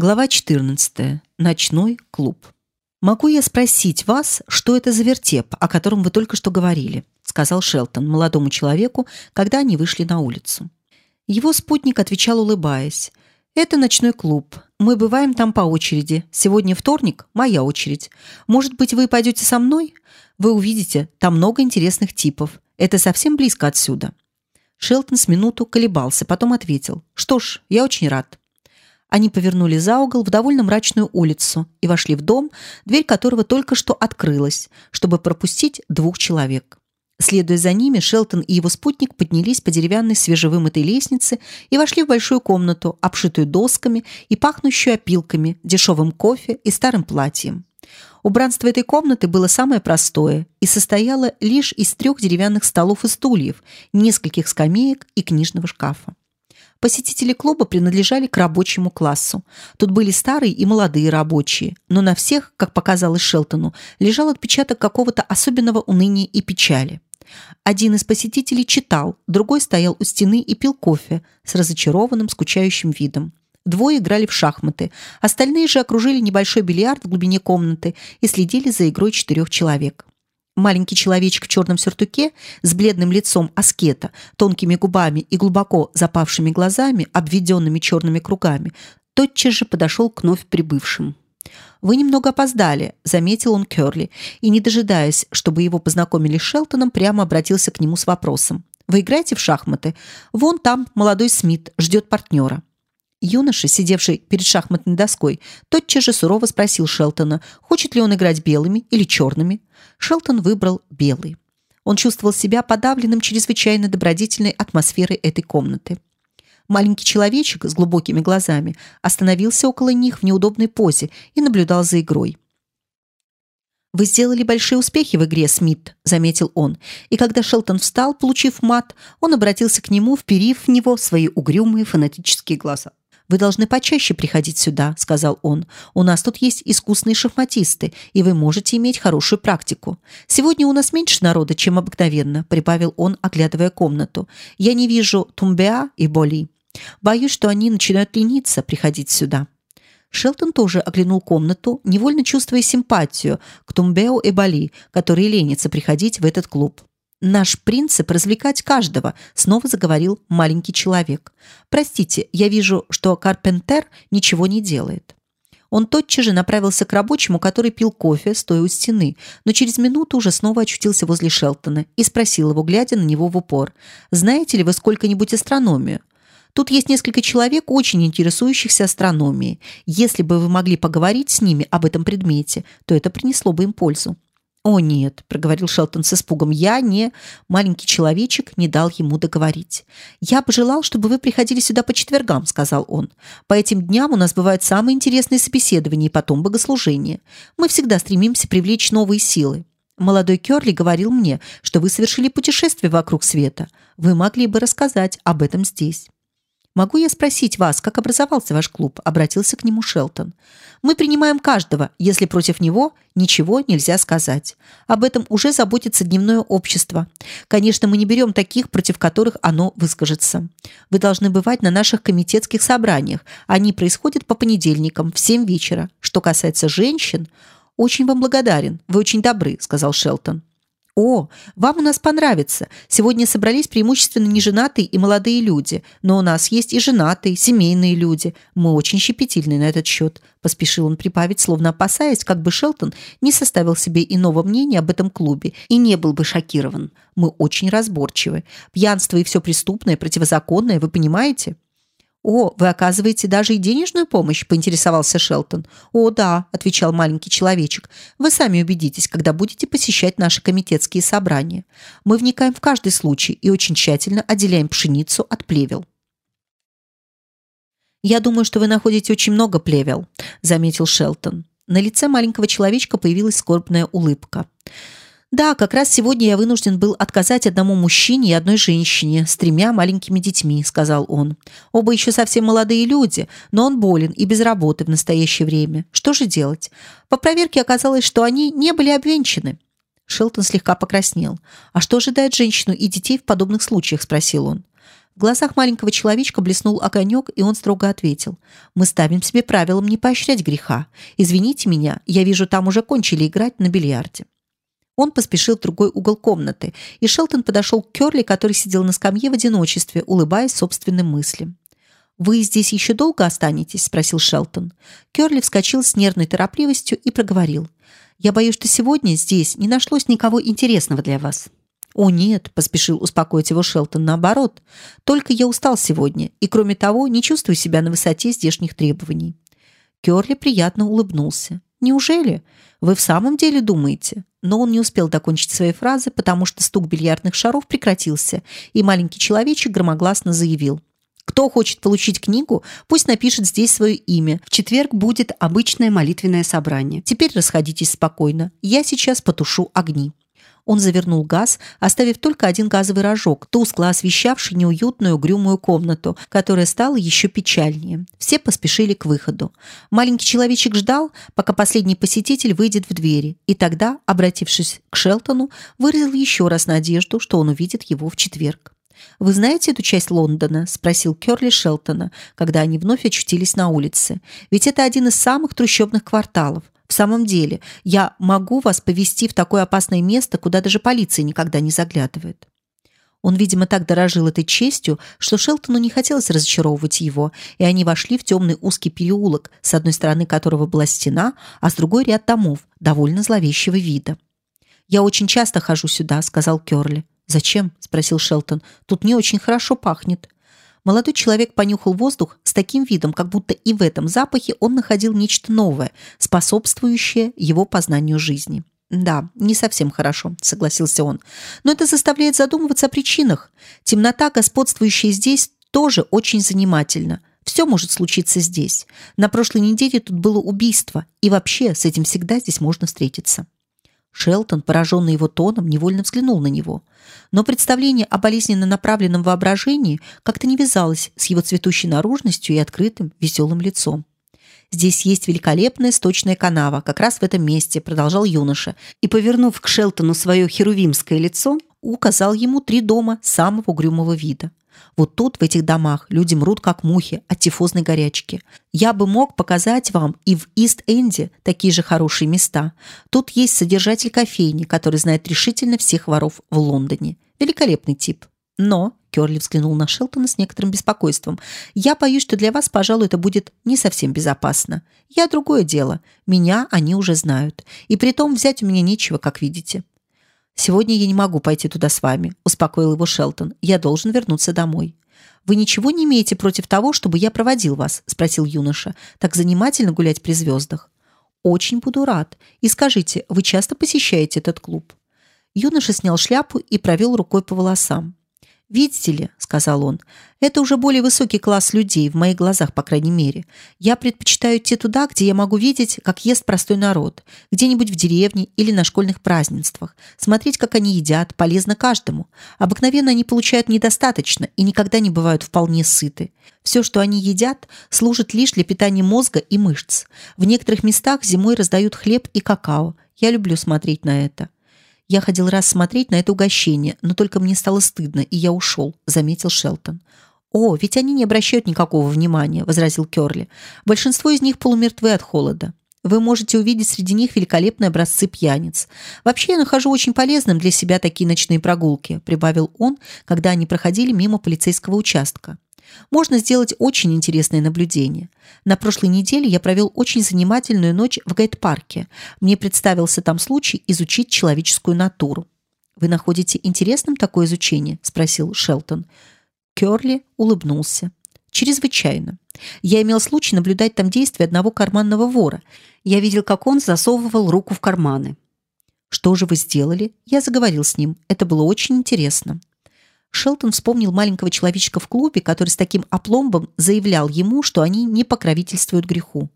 Глава 14. Ночной клуб. Могу я спросить вас, что это за вертеп, о котором вы только что говорили, сказал Шелтон молодому человеку, когда они вышли на улицу. Его спутник отвечал, улыбаясь: "Это ночной клуб. Мы бываем там по очереди. Сегодня вторник, моя очередь. Может быть, вы пойдете со мной? Вы увидите, там много интересных типов. Это совсем близко отсюда". Шелтон с минуту колебался, потом ответил: "Что ж, я очень рад". Они повернули за угол в довольно мрачную улицу и вошли в дом, дверь которого только что открылась, чтобы пропустить двух человек. Следуя за ними, Шелтон и его спутник поднялись по деревянной свежевымытой лестнице и вошли в большую комнату, обшитую досками и пахнущую опилками, дешевым кофе и старым платьем. Убранство этой комнаты было самое простое и состояло лишь из трех деревянных столов и стульев, нескольких скамеек и книжного шкафа. Посетители клуба принадлежали к рабочему классу. Тут были старые и молодые рабочие, но на всех, как показалось Шелтону, лежал отпечаток какого-то особенного уныния и печали. Один из посетителей читал, другой стоял у стены и пил кофе с разочарованным, скучающим видом. Двое играли в шахматы, остальные же окружили небольшой бильярд в глубине комнаты и следили за игрой четырех человек. Маленький человечек в черном сюртуке с бледным лицом аскета, тонкими губами и глубоко запавшими глазами, обведенными черными кругами, тотчас же подошел к вновь прибывшим. Вы немного опоздали, заметил он Кёрли, и не дожидаясь, чтобы его познакомили с Шелтоном, прямо обратился к нему с вопросом: Вы играете в шахматы? Вон там молодой Смит ждет партнера. Юноша, сидевший перед шахматной доской, тотчас же сурово спросил Шелтона, хочет ли он играть белыми или черными. Шелтон выбрал белый. Он чувствовал себя подавленным чрезвычайно добродетельной атмосферой этой комнаты. Маленький человечек с глубокими глазами остановился около них в неудобной позе и наблюдал за игрой. Вы сделали большие успехи в игре, Смит, заметил он. И когда Шелтон встал, получив мат, он обратился к нему, вперив в него свои угрюмые фанатические глаза. Вы должны почаще приходить сюда, сказал он. У нас тут есть искусные шахматисты, и вы можете иметь хорошую практику. Сегодня у нас меньше народа, чем обыкновенно, прибавил он, оглядывая комнату. Я не вижу Тумбеа и Боли. Боюсь, что они начинают лениться приходить сюда. Шелтон тоже оглянул комнату, невольно чувствуя симпатию к Тумбео и Бали, которые ленятся приходить в этот клуб. Наш принцип развлекать каждого, снова заговорил маленький человек. Простите, я вижу, что Карпентер ничего не делает. Он тотчас же направился к рабочему, который пил кофе, стоя у стены, но через минуту уже снова очутился возле Шелтона и спросил его, глядя на него в упор: "Знаете ли вы сколько-нибудь астрономию?" Тут есть несколько человек, очень интересующихся астрономией. Если бы вы могли поговорить с ними об этом предмете, то это принесло бы им пользу. «О, нет», — проговорил Шелтон с испугом, — «я не...» Маленький человечек не дал ему договорить. «Я бы желал, чтобы вы приходили сюда по четвергам», — сказал он. «По этим дням у нас бывают самые интересные собеседования и потом богослужения. Мы всегда стремимся привлечь новые силы. Молодой Кёрли говорил мне, что вы совершили путешествие вокруг света. Вы могли бы рассказать об этом здесь». Могу я спросить вас, как образовался ваш клуб? Обратился к нему Шелтон. Мы принимаем каждого, если против него ничего нельзя сказать. Об этом уже заботится дневное общество. Конечно, мы не берем таких, против которых оно выскажется. Вы должны бывать на наших комитетских собраниях. Они происходят по понедельникам в семь вечера. Что касается женщин, очень вам благодарен. Вы очень добры, сказал Шелтон. О, вам у нас понравится. Сегодня собрались преимущественно неженатые и молодые люди, но у нас есть и женатые, семейные люди. Мы очень щепетильны на этот счет. Поспешил он прибавить, словно опасаясь, как бы Шелтон не составил себе иного мнения об этом клубе и не был бы шокирован. Мы очень разборчивы. Пьянство и все преступное, противозаконное, вы понимаете? О, вы оказываете даже и денежную помощь, поинтересовался Шелтон. О, да, отвечал маленький человечек. Вы сами убедитесь, когда будете посещать наши комитетские собрания. Мы вникаем в каждый случай и очень тщательно отделяем пшеницу от плевел. Я думаю, что вы находите очень много плевел, заметил Шелтон. На лице маленького человечка появилась скорбная улыбка. Да, как раз сегодня я вынужден был отказать одному мужчине и одной женщине с тремя маленькими детьми, сказал он. Оба еще совсем молодые люди, но он болен и без работы в настоящее время. Что же делать? По проверке оказалось, что они не были обвенчаны. Шелтон слегка покраснел. А что ожидает женщину и детей в подобных случаях, спросил он. В глазах маленького человечка блеснул огонек, и он строго ответил. «Мы ставим себе правилом не поощрять греха. Извините меня, я вижу, там уже кончили играть на бильярде». Он поспешил в другой угол комнаты, и Шелтон подошел к Кёрли, который сидел на скамье в одиночестве, улыбаясь собственным мыслям. «Вы здесь еще долго останетесь?» – спросил Шелтон. Кёрли вскочил с нервной торопливостью и проговорил. «Я боюсь, что сегодня здесь не нашлось никого интересного для вас». «О, нет», – поспешил успокоить его Шелтон, – «наоборот. Только я устал сегодня, и, кроме того, не чувствую себя на высоте здешних требований». Кёрли приятно улыбнулся. «Неужели? Вы в самом деле думаете?» Но он не успел докончить своей фразы, потому что стук бильярдных шаров прекратился, и маленький человечек громогласно заявил. Кто хочет получить книгу, пусть напишет здесь свое имя. В четверг будет обычное молитвенное собрание. Теперь расходитесь спокойно. Я сейчас потушу огни. Он завернул газ, оставив только один газовый рожок, тускло освещавший неуютную угрюмую комнату, которая стала еще печальнее. Все поспешили к выходу. Маленький человечек ждал, пока последний посетитель выйдет в двери, и тогда, обратившись к Шелтону, выразил еще раз надежду, что он увидит его в четверг. «Вы знаете эту часть Лондона?» – спросил Кёрли Шелтона, когда они вновь очутились на улице. «Ведь это один из самых трущобных кварталов. В самом деле, я могу вас повести в такое опасное место, куда даже полиция никогда не заглядывает. Он, видимо, так дорожил этой честью, что Шелтону не хотелось разочаровывать его, и они вошли в темный узкий переулок, с одной стороны которого была стена, а с другой ряд домов, довольно зловещего вида. «Я очень часто хожу сюда», — сказал Кёрли. «Зачем?» — спросил Шелтон. «Тут не очень хорошо пахнет». Молодой человек понюхал воздух с таким видом, как будто и в этом запахе он находил нечто новое, способствующее его познанию жизни. «Да, не совсем хорошо», — согласился он. «Но это заставляет задумываться о причинах. Темнота, господствующая здесь, тоже очень занимательна. Все может случиться здесь. На прошлой неделе тут было убийство, и вообще с этим всегда здесь можно встретиться». Шелтон, пораженный его тоном, невольно взглянул на него. Но представление о болезненно направленном воображении как-то не вязалось с его цветущей наружностью и открытым, веселым лицом. «Здесь есть великолепная сточная канава, как раз в этом месте», — продолжал юноша, и, повернув к Шелтону свое херувимское лицо, указал ему три дома самого угрюмого вида. Вот тут, в этих домах, люди мрут, как мухи от тифозной горячки. Я бы мог показать вам и в Ист-Энде такие же хорошие места. Тут есть содержатель кофейни, который знает решительно всех воров в Лондоне. Великолепный тип. Но, Кёрли взглянул на Шелтона с некоторым беспокойством, я боюсь, что для вас, пожалуй, это будет не совсем безопасно. Я другое дело. Меня они уже знают. И при том взять у меня нечего, как видите. «Сегодня я не могу пойти туда с вами», – успокоил его Шелтон. «Я должен вернуться домой». «Вы ничего не имеете против того, чтобы я проводил вас?» – спросил юноша. «Так занимательно гулять при звездах». «Очень буду рад. И скажите, вы часто посещаете этот клуб?» Юноша снял шляпу и провел рукой по волосам. «Видите ли», — сказал он, — «это уже более высокий класс людей, в моих глазах, по крайней мере. Я предпочитаю идти туда, где я могу видеть, как ест простой народ, где-нибудь в деревне или на школьных празднествах. Смотреть, как они едят, полезно каждому. Обыкновенно они получают недостаточно и никогда не бывают вполне сыты. Все, что они едят, служит лишь для питания мозга и мышц. В некоторых местах зимой раздают хлеб и какао. Я люблю смотреть на это». Я ходил раз смотреть на это угощение, но только мне стало стыдно, и я ушел», — заметил Шелтон. «О, ведь они не обращают никакого внимания», — возразил Кёрли. «Большинство из них полумертвы от холода. Вы можете увидеть среди них великолепные образцы пьяниц. Вообще я нахожу очень полезным для себя такие ночные прогулки», — прибавил он, когда они проходили мимо полицейского участка можно сделать очень интересное наблюдение. На прошлой неделе я провел очень занимательную ночь в Гайд-парке. Мне представился там случай изучить человеческую натуру. «Вы находите интересным такое изучение?» – спросил Шелтон. Кёрли улыбнулся. «Чрезвычайно. Я имел случай наблюдать там действия одного карманного вора. Я видел, как он засовывал руку в карманы. Что же вы сделали? Я заговорил с ним. Это было очень интересно. Шелтон вспомнил маленького человечка в клубе, который с таким опломбом заявлял ему, что они не покровительствуют греху.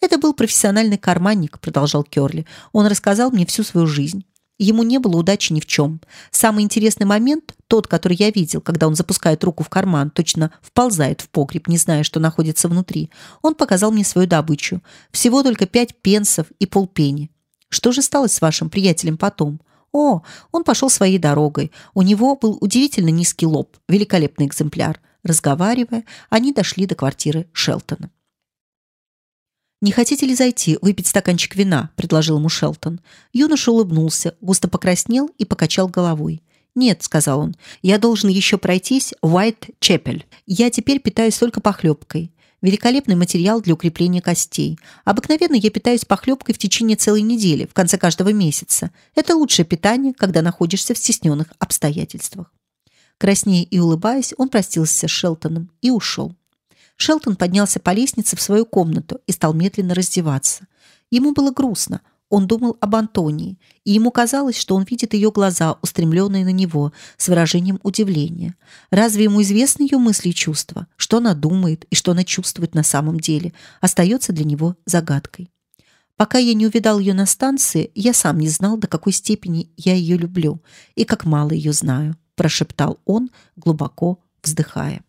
«Это был профессиональный карманник», — продолжал Кёрли. «Он рассказал мне всю свою жизнь. Ему не было удачи ни в чем. Самый интересный момент, тот, который я видел, когда он запускает руку в карман, точно вползает в погреб, не зная, что находится внутри. Он показал мне свою добычу. Всего только пять пенсов и полпенни. Что же стало с вашим приятелем потом? О, он пошел своей дорогой. У него был удивительно низкий лоб, великолепный экземпляр. Разговаривая, они дошли до квартиры Шелтона. «Не хотите ли зайти, выпить стаканчик вина?» – предложил ему Шелтон. Юноша улыбнулся, густо покраснел и покачал головой. «Нет», — сказал он, — «я должен еще пройтись в Уайт-Чепель. Я теперь питаюсь только похлебкой. Великолепный материал для укрепления костей. Обыкновенно я питаюсь похлебкой в течение целой недели, в конце каждого месяца. Это лучшее питание, когда находишься в стесненных обстоятельствах». Краснея и улыбаясь, он простился с Шелтоном и ушел. Шелтон поднялся по лестнице в свою комнату и стал медленно раздеваться. Ему было грустно. Он думал об Антонии, и ему казалось, что он видит ее глаза, устремленные на него, с выражением удивления. Разве ему известны ее мысли и чувства? Что она думает и что она чувствует на самом деле, остается для него загадкой. Пока я не увидал ее на станции, я сам не знал, до какой степени я ее люблю и как мало ее знаю, прошептал он, глубоко вздыхая.